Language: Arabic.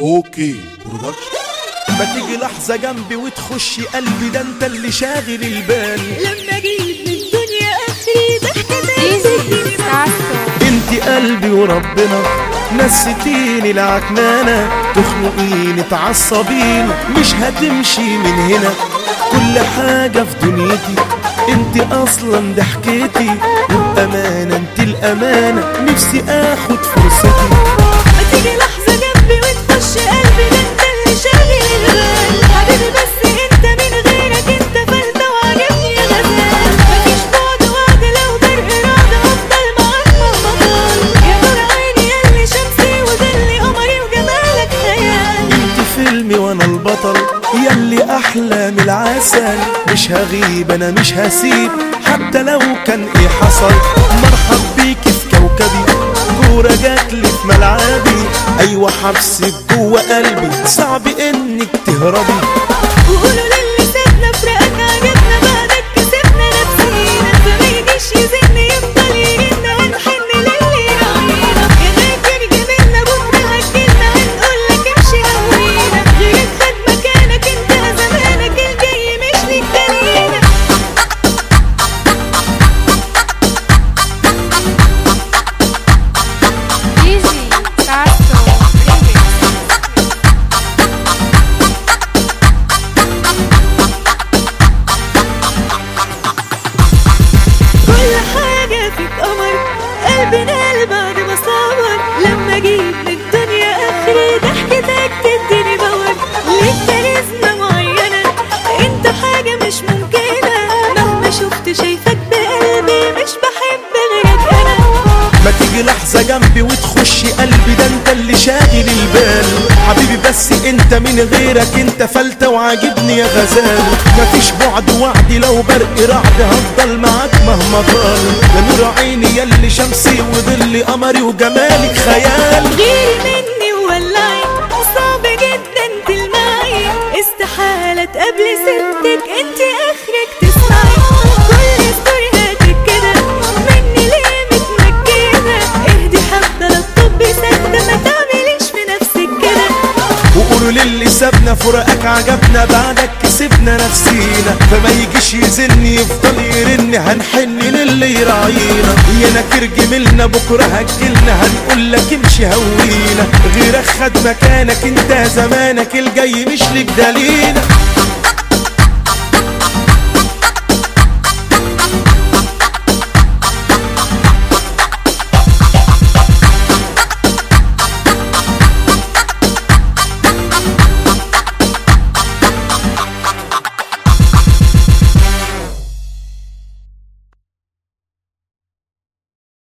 OK. Production ما تيجي لحظة جنبي وتخشي قلبي ده أنت اللي شاغل البال. لما جيت من الدنيا آخري تعسل انت قلبي. وربنا نسيتيني العكنانة تخنقيني تعصبيني مش هتمشي من هنا. كل حاجة في دنيتي انت أصلا ضحكتي. والأمانة انت الأمانة نفسي آخد فرصتي. البطل ياللي أحلى من العسل. مش هغيب أنا مش هسيب. حتى لو كان إيه حصل مرحب بيكي في كوكبي. كورة جاتلي في ملعبي. أيوه حبسك جوه قلبي. صعب إنك تهربي. وقولوا بعد ما صبر لما جيت من آخري ضحكتك تديني باور. ليك كاريزما معينة انت حاجة مش ممكنة. مهما شفت شايفك بقلبي مش بحب غيرك أنا. ما تيجي لحظة جنبي وتخشي قلبي ده انت اللي شاغل البال. بس انت من غيرك انت فلتة وعاجبني يا غزال. مفيش بعد وعدي لو برق رعد هفضل معاك مهما طال يا نور عيني ياللي شمسي وظلي قمري وجمالك خيال. غيري مني وولعي صعب جدا تلمعي. استحالة تقابلي ستك انت اخرك للي سابنا فراقك عجبنا بعدك كسبنا نفسينا. فما يجيش يزن يفضل يرن هنحن للي يراعينا يا نكر جميلنا بكرة هتجيلنا هنقول لك امشي هوينا. غيرك خد مكانك انت زمانك الجاي مش لك دلينا